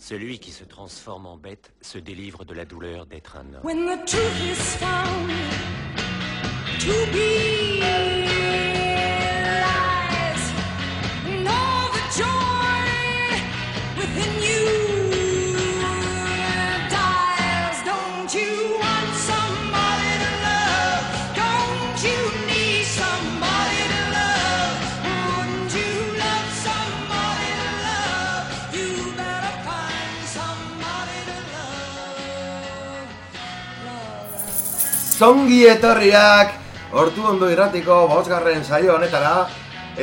Celui qui se transforme en bête se délivre de la douleur d'être un homme. Zongi etorriak hortu ondo irratiko bosgarren saio honetara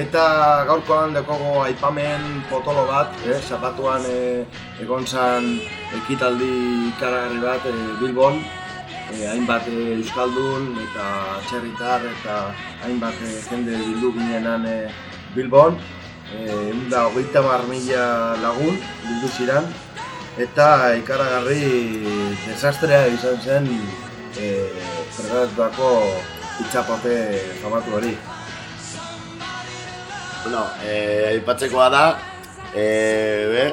eta gaurkoan dekogo aipamen potolo bat, eh, zapatuan eh, egon zan ekitaldi ikaragarri bat eh, Bilbon eh, hainbat eh, Euskaldun eta txerritar eta hainbat eh, jende bildu ginenan eh, Bilbon eh, da hogeita mar mila lagun bildu ziren eta ikaragarri desastrea izan zen eh, preparatutako itxapote famatu hori. Bueno, eh, aipatzekoa da, eh, be,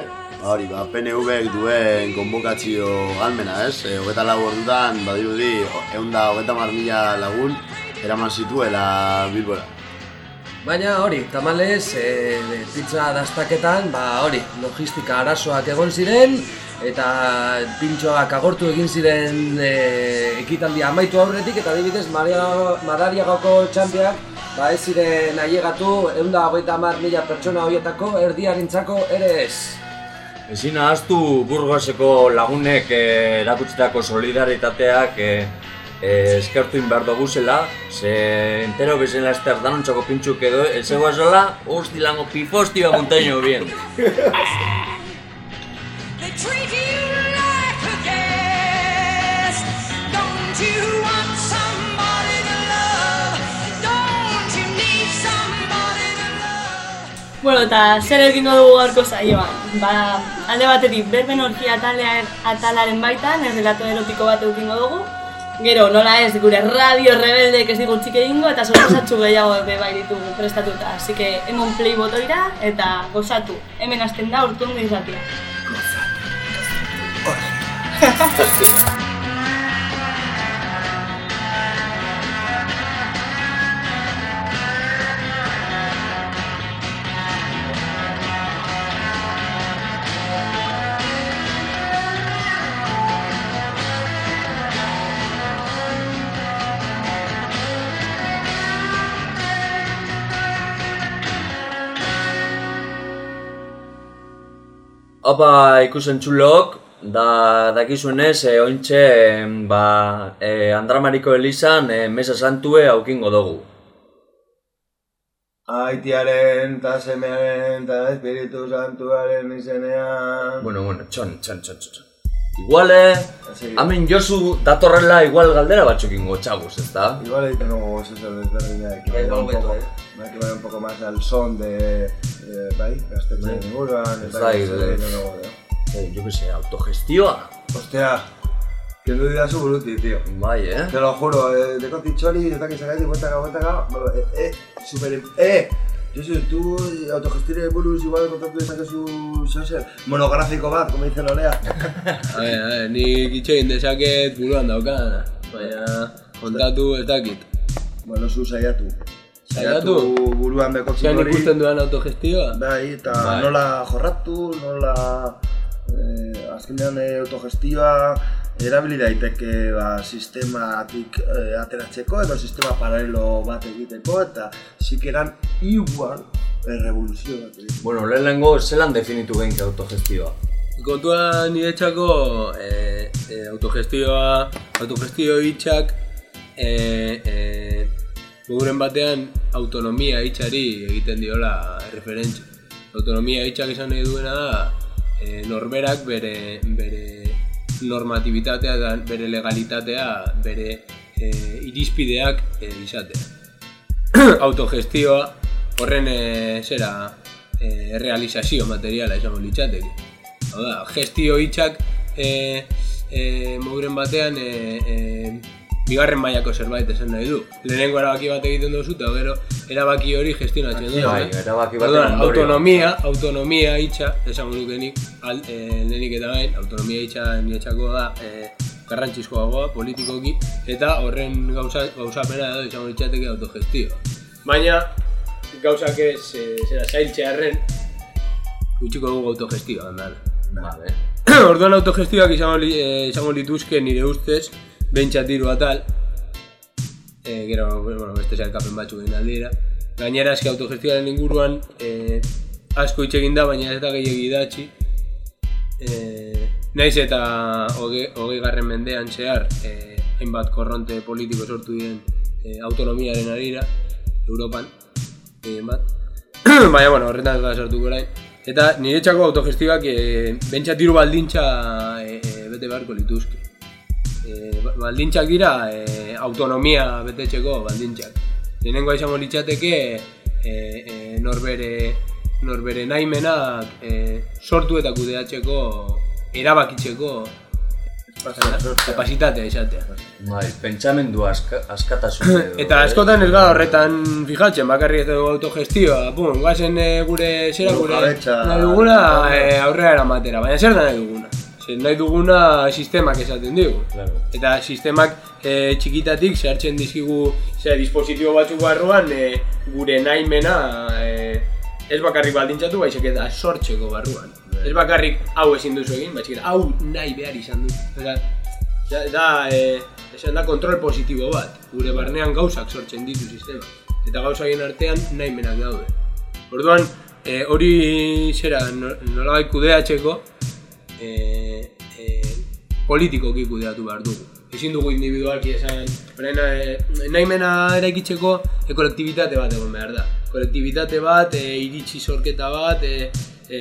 hori, ba, PNV duen konbokazio almena, ez? Eh, hogeta lau ordutan, badirudi, egun da hogeta mar mila lagun, eraman zituela Bilbora. Baina hori, tamalez, e, pizza dastaketan, ba hori, logistika arazoak egon ziren, eta pintxoak agortu egin ziren e, ekitaldi amaitu aurretik, eta adibidez Maria- Madariagako txampiak, ba ez ziren ailegatu, egun da hamar mila pertsona horietako erdiarintzako ere ez. Ezin ahaztu Burgoseko lagunek eh, erakutsitako solidaritateak eh, eskertu behar dugu zela, ze entero bezala ester danontzako pintxuk edo, ez zegoazela, hosti lango pifostioa montaño bien. They treat you like a guest. Don't you want somebody to love? Don't you need somebody to love? Bueno, eta zer egingo dugu gaurko saioan? Ba, alde batetik, berben orgia atalaren, atalaren baitan, errelato erotiko bat eukingo dugu. Gero, nola ez, gure radio rebeldeek ez digu txik egingo, eta sorpresatxu gehiago be bai ditugu prestatuta. Así que, emon play botoira, eta gozatu. Hemen hasten da urtu ondo izatea. Opa ikusen txulok, da dakizuenez, e, ointxe, em, ba, e, Andramariko Elizan e, mesa santue aukingo dugu. Aitiaren eta semearen eta espiritu santuaren izenean... Bueno, bueno, txon, txon, txon, txon. Igual, eh, Sí. hemen Josu datorrela igual galdera batzuk ingo txabuz, ez da? Igual ahí tengo eso desberdina que vaya un poco, que vaya un poco más al son de, bai, gaztetxe inguruan, Ez eta da, ez eh, no, no, no. Eh, yo que sé, autogestioa. Hostia, kendu dira su buruti, tío. Bai, eh? Te lo juro, eh, de kontitxori, eta que sagatik, bueltaka, bueltaka, eh, eh, super, eh, Josu, tú autogestione buruz igual kontatu dezakezu, zer, monografiko bat, como dice Lolea. A ver, a ver, nik itxoin dezaket buruan daukan, baina kontatu ez dakit. Bueno, zu saiatu. Saiatu? buruan bekotzi Zean hori. ikusten duan autogestioa? Bai, eta Bai. nola jorratu, nola eh, azkenean eh, autogestioa erabili daiteke ba, sistematik eh, ateratzeko edo sistema paralelo bat egiteko eta sikeran igual revoluzio bat egiteko. Bueno, lehenengo zelan definitu genki autogestioa. Kontua niretzako e, e, autogestioa, autogestio hitxak e, e, moduren batean autonomia hitxari egiten diola referentzi. Autonomia hitxak esan nahi duena da e, norberak bere, bere normatibitatea eta bere legalitatea, bere e, irizpideak e, izatea. autogestioa horren e, zera e, realizazio materiala esango litzateke. Hau da, gestio hitzak e, e, moduren batean e, e, bigarren mailako zerbait esan nahi du. Lehenengo erabaki bat egiten duzu eta gero erabaki hori gestionatzen du. Bai, erabaki baten Orduan, autonomia, autonomia hitza, esango nukenik, al, e, lehenik eta gain, autonomia hitza niretzako da e, garrantzizkoagoa politikoki, eta horren gauza, gauzapena edo izango litzateke autogestio. Baina, gauzak ez, e, zera, zailtzearren, gutxiko dugu autogestioa, handala. Vale. Orduan autogestioak izango, li, eh, izango lituzke nire ustez, bentsat hiru atal, e, gero, bueno, beste zailkapen batzuk egin aldira. Gainera, eski autogestioaren inguruan e, asko hitz egin da, baina ez da gehiagi idatzi. E, naiz eta hoge, hogei garren mendean zehar, e, hainbat korronte politiko sortu diren e, autonomiaren arira, Europan, gehien bat. baina, bueno, horretan ez da sartuko orain. Eta niretzako autogestioak e, bentsat diru baldintza e, e, bete beharko lituzke. E, ba- baldintzak dira e, autonomia betetzeko baldintzak. Lehenengoa izango litzateke e, e, norbere, norbere naimenak e, sortu eta kudeatzeko erabakitzeko kapasitatea izatea. Bai, pentsamendu aska, askatasun edo. Eta askotan ez gara horretan fijatzen, bakarrik ez dugu autogestioa, pum, guazen gure zera gure Burujabetza. nahi duguna e, aurrera eramatera, baina zer da nahi duguna? Zer nahi duguna sistemak esaten digu. Claro. Eta sistemak e, txikitatik zehartzen dizkigu ze dispositibo batzuk barruan e, gure naimena e, ez bakarrik baldintzatu baizik eta sortzeko barruan. Ez bakarrik hau ezin duzu egin, baizik eta hau nahi behar izan du. Eta, da, da, e, esan da kontrol positibo bat, gure barnean gauzak sortzen ditu sistema. Eta gauzaien artean nahimenak daude. Orduan, e, hori zera no- nolabait kudeatzeko, e, e, politikoki kudeatu behar dugu. Ezin dugu individualki esan, orain e, nahimena eraikitzeko e, kolektibitate bat egon behar da. Kolektibitate bat, e, iritsi sorketa bat, e, e,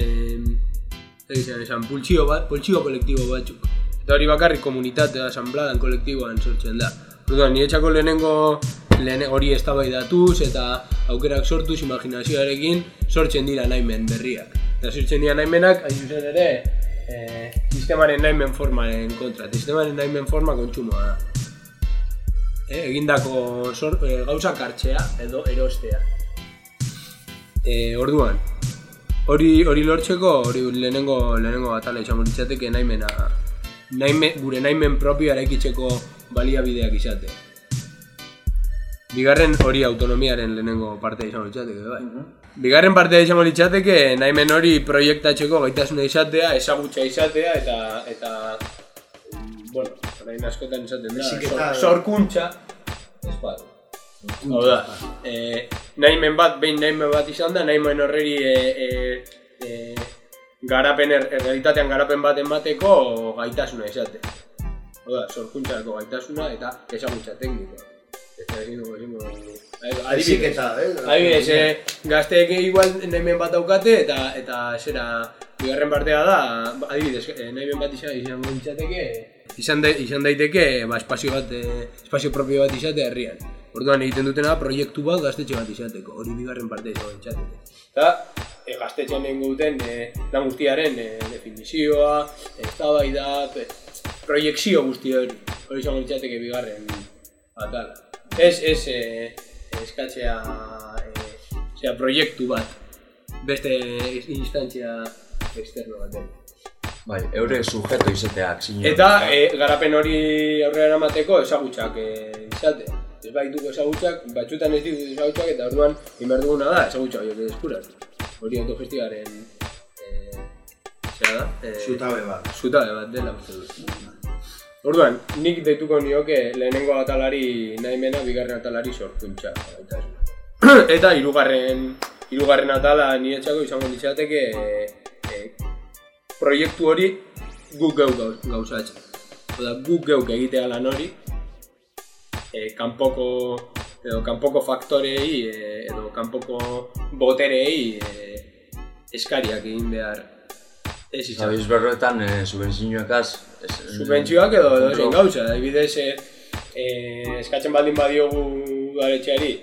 ez esan, esan, pultsio bat, pultsio kolektibo batzuk. Eta hori bakarrik komunitatea, asanbladan, kolektiboan sortzen da. Orduan, niretzako lehenengo lehen hori eztabaidatuz eta aukerak sortuz imaginazioarekin sortzen dira naimen berriak. Eta sortzen dira naimenak, hain zuzen ere, e, sistemaren naimen formaren kontra. Sistemaren naimen forma kontsumoa da. E, egindako sor, e, gauzak hartzea edo erostea. E, orduan, hori hori lortzeko, hori lehenengo lehenengo atala izango litzateke naimena naime, gure naimen propio eraikitzeko baliabideak izate. Bigarren hori autonomiaren lehenengo parte izango litzateke, bai. Bigarren partea izango litzateke naimen hori proiektatzeko gaitasuna izatea, ezagutza izatea eta eta bueno, orain askotan izaten da, sorkuntza ez bat. Hau da, eh, nahimen bat, behin nahimen bat izan da, nahimen horreri e, e, e, garapen, er, errealitatean garapen bat emateko gaitasuna izate. Hau da, sorkuntzako gaitasuna eta ezagutza teknikoa. Eta ezin dugu, ezin dugu. Adibidez, eh? adibidez, eh, gazteek igual nahimen bat daukate eta eta zera bigarren partea da, adibidez, eh, nahimen bat izan izango litzateke izan, da, izan daiteke ba, espazio bat, eh, espazio propio bat izate herrian. Orduan egiten dutena proiektu bat gaztetxe bat izateko, hori bigarren parte izango litzateke. Eta e, gaztetxean egingo duten e, lan guztiaren e, definizioa, eztabaida, e, proiekzio guzti hori, hori izango litzateke bigarren atala. Ez, ez, e, eskatzea, e, zera, proiektu bat, beste instantzia externo baten. Bai, eure sujeto izateak sinio. Eta e, garapen hori aurrera eramateko ezagutzak e, izatea. Ez baituko ezagutzak, batzutan ez ditu ezagutzak eta orduan inber duguna da ezagutza horiek eskuratu. Hori autogestioaren e, zera da? E, Zutabe bat. zutabe bat dela uste dut. Orduan, nik deituko nioke lehenengo atalari nahimena, bigarren atalari sorkuntza. eta hirugarren hirugarren atala niretzako izango litzateke e, e, proiektu hori guk gauz- gauzatzen. Oda, guk geuk egitea lan hori, e, kanpoko edo kanpoko faktorei e, edo kanpoko boterei e, eskariak egin behar ez izan. Zabiz berroetan, e, subentzioekaz... Subentzioak edo edo zein gauza, adibidez e, e, eskatzen baldin badiogu udaletxeari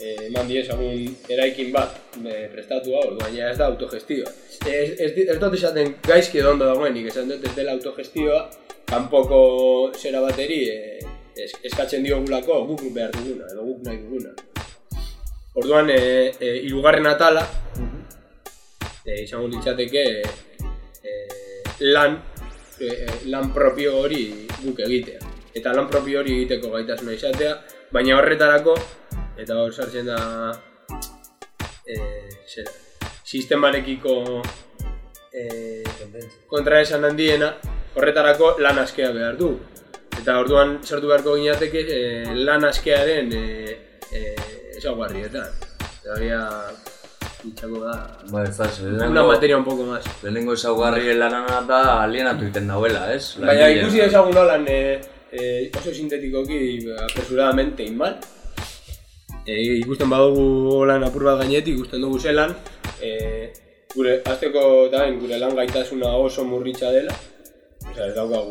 eman diezagun eraikin bat e, prestatua, orduan ja ez da autogestioa. Ez, ez, ez dut esaten gaizki edo ondo dagoenik, esan dut ez dela autogestioa, kanpoko zera bateri e, es, eskatzen diogulako guk behar duguna, edo guk nahi duguna. Orduan, e, e, irugarren atala, e, izango litzateke e, lan, e, e, lan propio hori guk egitea. Eta lan propio hori egiteko gaitasuna izatea, baina horretarako, eta hor sartzen da e, zera, sistemarekiko e, kontra esan handiena, horretarako lan askea behar du. Eta orduan sortu beharko ginateke e, lan askearen e, e, ezaugarrietan. Eta itxako da Ba, ez da, ze, una materia un poco más. lehenengo ezaugarri lanana da alienatu egiten dauela, ez? Baina ikusi dezagun nolan e, e, oso sintetikoki apresuradamente inmal. E, ikusten badugu lan apur bat gainetik, ikusten dugu zelan, e, gure, azteko da, gure lan gaitasuna oso murritza dela. Osea, ez daukagu,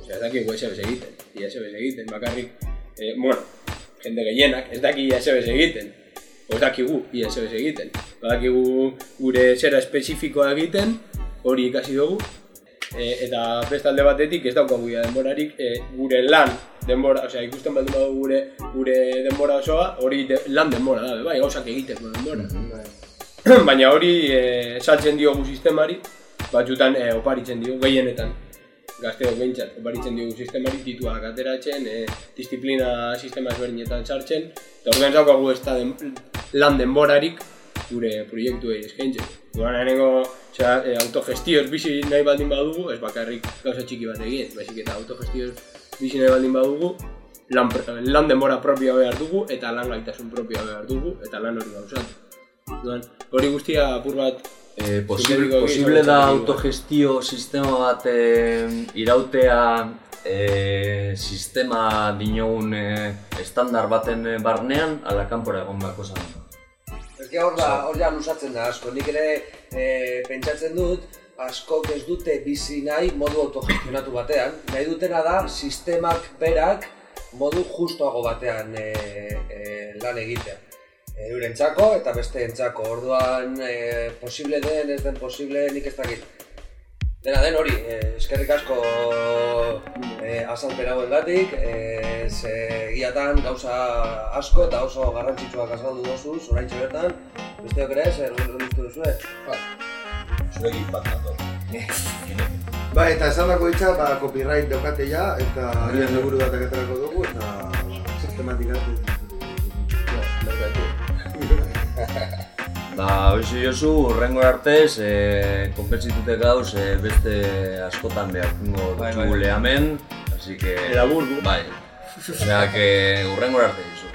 osea, ez dakigu SBS egiten, ISBS egiten, bakarrik, e, bueno, jende gehienak, ez daki ISBS egiten, o ez dakigu ISBS egiten. Badakigu gure zera espezifikoa egiten, hori ikasi dugu, e, eta beste alde batetik ez daukagu ja denborarik e, gure lan denbora, osea ikusten baldin badugu gure gure denbora osoa, hori de, lan denbora da, bai, gauzak egiteko denbora. Baina hori e, saltzen diogu sistemari, batzutan e, oparitzen diogu, gehienetan. Gazteok behintzat, oparitzen diogu sistemari tituak ateratzen, e, disiplina sistema ezberdinetan sartzen, eta orduan zaukagu ez da den, lan denborarik gure proiektuei eskaintzen. Duan lehenengo, e, autogestioz bizi nahi baldin badugu, ez bakarrik gauza txiki bat egin, baizik eta autogestioz bizi nahi baldin badugu, lan, pr- lan denbora propioa behar dugu, eta lan gaitasun propioa behar dugu, eta lan hori gauzatu. Duan, hori guztia apur bat Eh, posible, posible da autogestio sistema bat eh, irautea eh, sistema dinogun eh, estandar baten eh, barnean, ala kanpora egon bako zan. Ez hor da, hor ja lusatzen da asko, nik ere e, pentsatzen dut, askok ez dute bizi nahi modu autogestionatu batean, nahi dutena da sistemak berak modu justuago batean e, e, lan egitea. Eurentzako eta beste entzako, orduan e, posible den, ez den posible, nik ez dakit. Dena den hori, e, eskerrik asko e, azalpen hauen gatik, e, ze egiatan gauza asko eta oso garrantzitsuak azaldu dozu, zoraitxe bertan, besteok ere, zer uste duzue? Zurekin bat nator. Ba, eta esan dako hitza, ba, copyright daukate ja, eta agian liburu bat aketarako dugu, eta ba, sistematikatu. Da, hoxe Josu, urrengo artez, eh, konpentsitute gauz eh, beste askotan behar jungo Bai, bai. lehamen, así que... Labur. Bai. Osea, que urrengo arte Josu.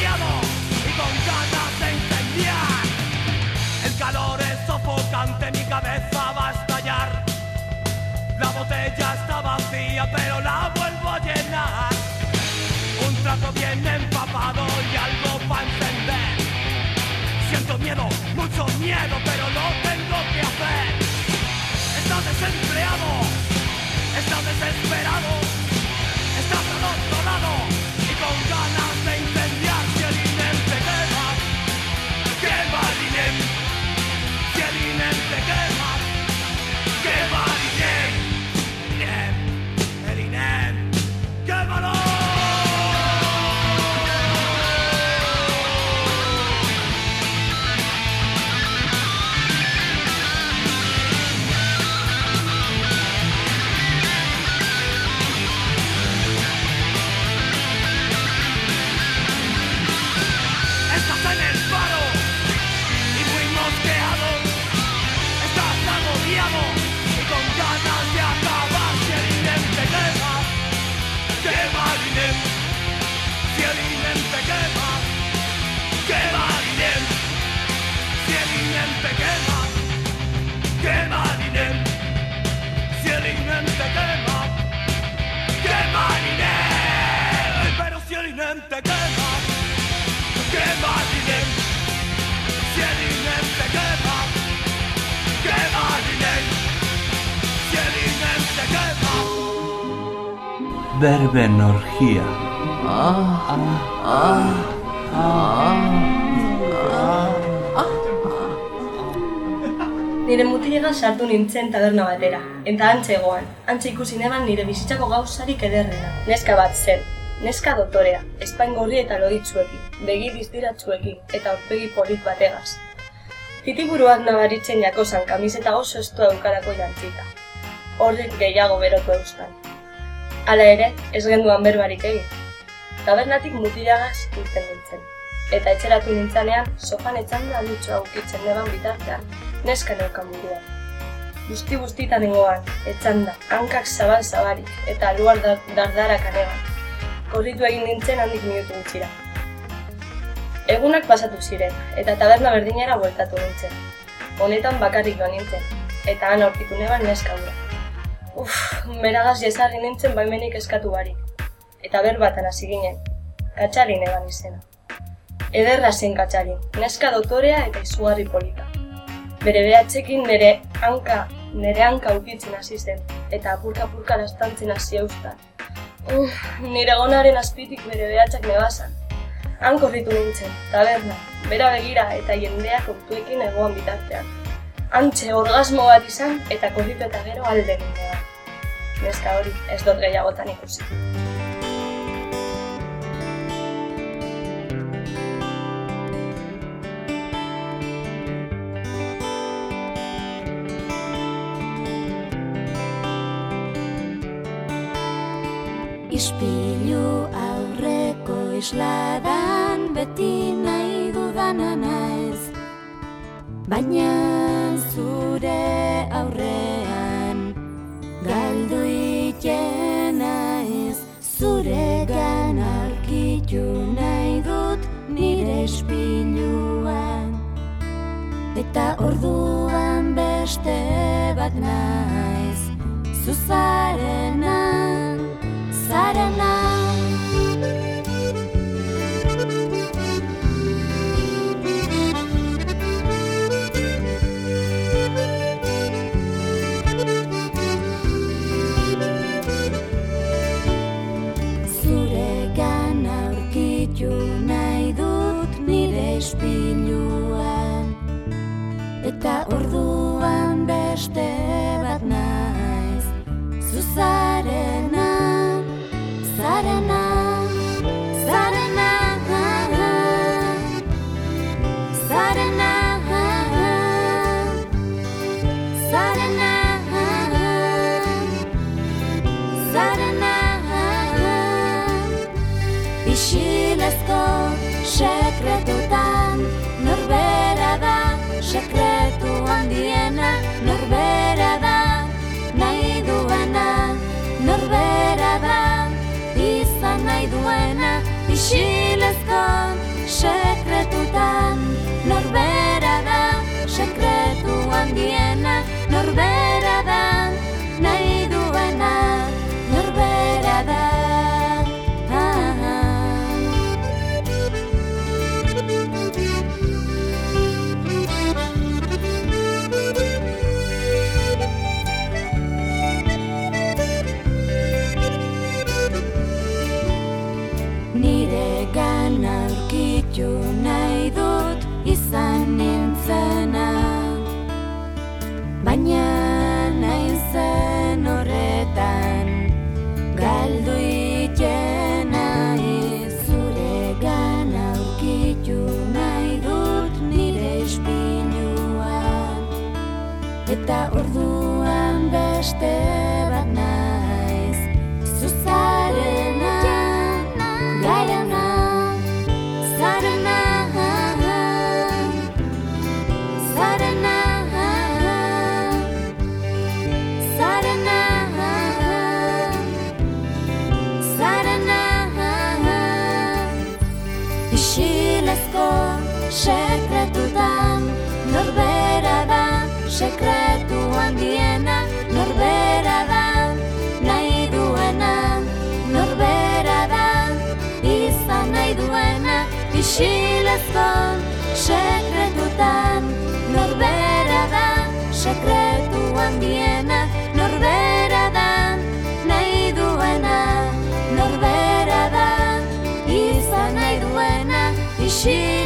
Y con ganas de incendiar el calor es sofocante, mi cabeza va a estallar. La botella está vacía, pero la vuelvo a llenar. Un trago bien empapado y algo para encender. Siento miedo, mucho miedo, pero lo tengo que hacer. Estás desempleado, estás desesperado, berben orgia. Nire mutilega sartu nintzen taberna batera, eta antxe egoan, antxe ikusi neban nire bizitzako gauzarik ederrena. Neska bat zen, neska dotorea, espaingorri eta loditzuekin, begi dizdiratzuekin, eta aurpegi polit bategaz. Titiburuak nabaritzen jakozan kamiseta oso estua eukarako jantzita. Horrek gehiago berotu eustan. Hala ere, ez genduan berbarik egin. Tabernatik mutilagaz irten nintzen. Eta etxeratu nintzanean, sofan etxanda dutxo aukitzen neban bitartean, neska neukan buruan. Guzti guztitan nengoan, etxanda, hankak zabal zabarik, eta aluar dar dardarak aneban. Korritu egin nintzen handik minutu gutxira. Egunak pasatu ziren, eta taberna berdinera bueltatu nintzen. Honetan bakarrik joan nintzen, eta han aurkitu neban neska hura. Uf, beragaz jesarri nintzen baimenik eskatu barik. Eta berbatan hasi ginen, katxarin eban izena. Ederra zen katxarin, neska dotorea eta izugarri polita. Bere behatzekin nire hanka, nire hanka ukitzen hasi zen, eta apurka-apurka lastantzen hasi eustan. Uf, nire gonaren azpitik bere behatzak nebasan. Han korritu nintzen, taberna, bera begira eta jendea kontuekin egoan bitartean. Antxe orgasmo bat izan eta korritu eta gero alde nindea. Neska hori ez dut gehiagotan ikusi. Ispilu aurreko isladan beti nahi dudana naiz Baina zure aurrean aurkitu nahi dut nire ispiluan Eta orduan beste bat naiz Zuzarena, Isilezko sekretutan Norbera da sekretu handiena Norbera sekretutan norbera da sekretu handiena norbera da nahi duena norbera da izan nahi duena isi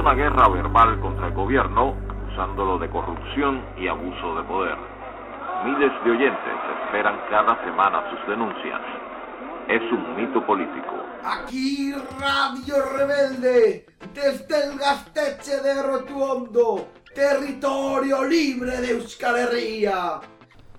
una guerra verbal contra el gobierno, acusándolo de corrupción y abuso de poder. Miles de oyentes esperan cada semana sus denuncias. Es un mito político. Aquí Radio Rebelde, desde el Gasteche de Rotuondo, territorio libre de Euskal Herria.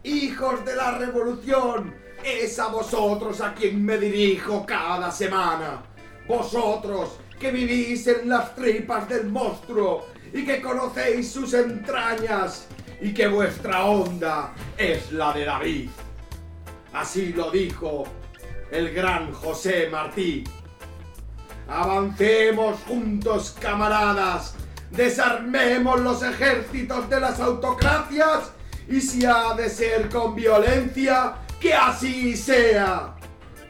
Hijos de la revolución, es a vosotros a quien me dirijo cada semana. Vosotros que vivís en las tripas del monstruo y que conocéis sus entrañas y que vuestra onda es la de David. Así lo dijo el gran José Martí. Avancemos juntos, camaradas. Desarmemos los ejércitos de las autocracias y si ha de ser con violencia, que así sea.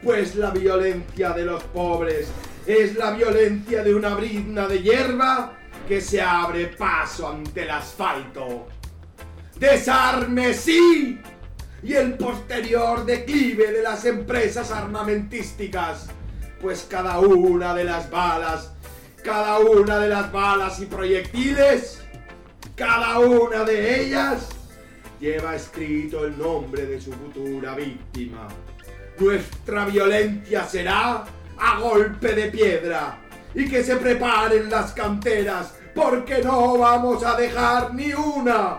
Pues la violencia de los pobres es la violencia de una brizna de hierba que se abre paso ante el asfalto. Desarme sí y el posterior declive de las empresas armamentísticas, pues cada una de las balas, cada una de las balas y proyectiles, cada una de ellas lleva escrito el nombre de su futura víctima. Nuestra violencia será a golpe de piedra y que se preparen las canteras porque no vamos a dejar ni una.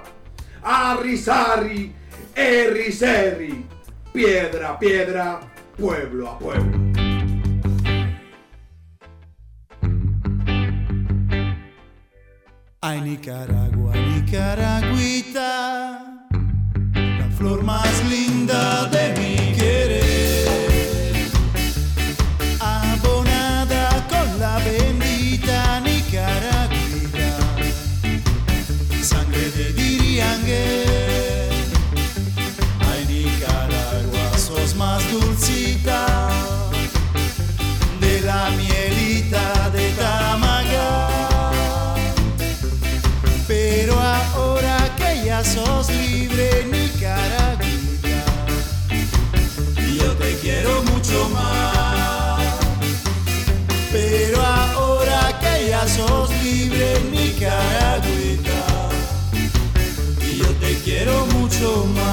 Arrisarri, erriserri, piedra a piedra, pueblo a pueblo. Ay Nicaragua, Nicaragüita, la flor más linda de mi dulcita de la mielita de Tamagá. Pero ahora que ya sos libre, Nicaragüita, yo te quiero mucho más. Pero ahora que ya sos libre, Nicaragüita, yo te quiero mucho más.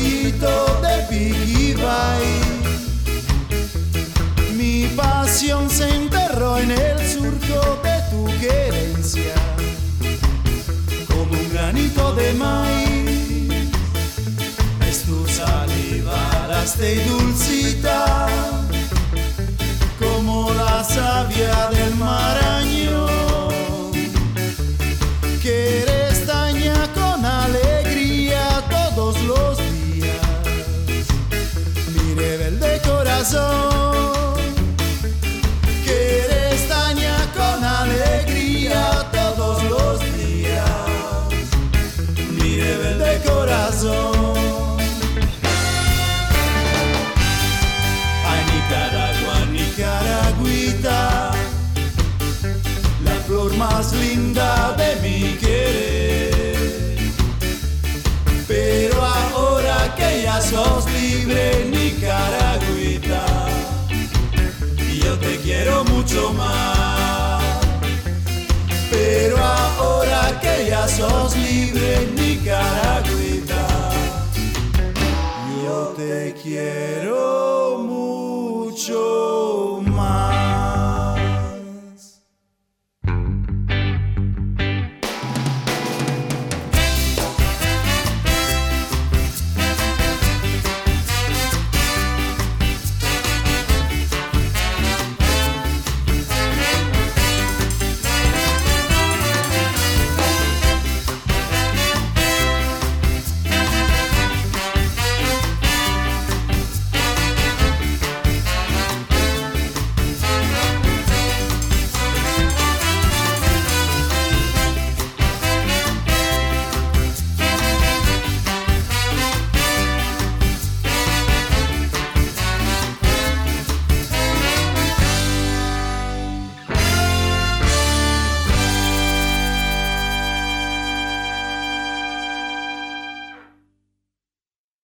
Cogollito de Piquibay. Mi pasión se enterró en el surco de tu querencia, como un granito de maíz. Es tu saliva, laste y dulcita, como la savia del marañón corazón, Pero ahora que ya sos libre, Nicaragüita, yo te quiero